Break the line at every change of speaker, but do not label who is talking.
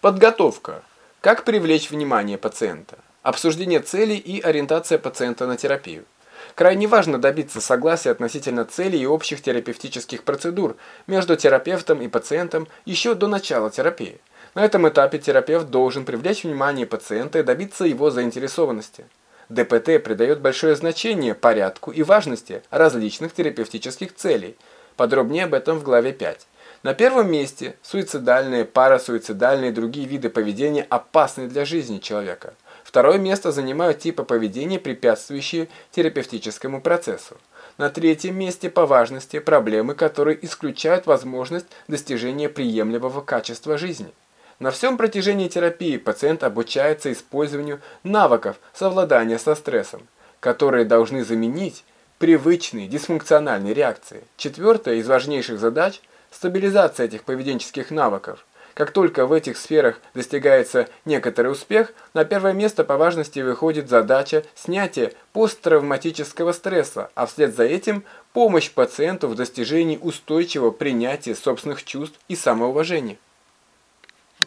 Подготовка. Как привлечь внимание пациента? Обсуждение целей и ориентация пациента на терапию. Крайне важно добиться согласия относительно целей и общих терапевтических процедур между терапевтом и пациентом еще до начала терапии. На этом этапе терапевт должен привлечь внимание пациента и добиться его заинтересованности. ДПТ придает большое значение порядку и важности различных терапевтических целей. Подробнее об этом в главе 5. На первом месте суицидальные, парасуицидальные и другие виды поведения опасны для жизни человека. Второе место занимают типы поведения, препятствующие терапевтическому процессу. На третьем месте по важности проблемы, которые исключают возможность достижения приемлемого качества жизни. На всем протяжении терапии пациент обучается использованию навыков совладания со стрессом, которые должны заменить привычные дисфункциональные реакции. Четвертая из важнейших задач – стабилизация этих поведенческих навыков. Как только в этих сферах достигается некоторый успех, на первое место по важности выходит задача снятия посттравматического стресса, а вслед за этим помощь пациенту в достижении устойчивого принятия собственных чувств и самоуважения.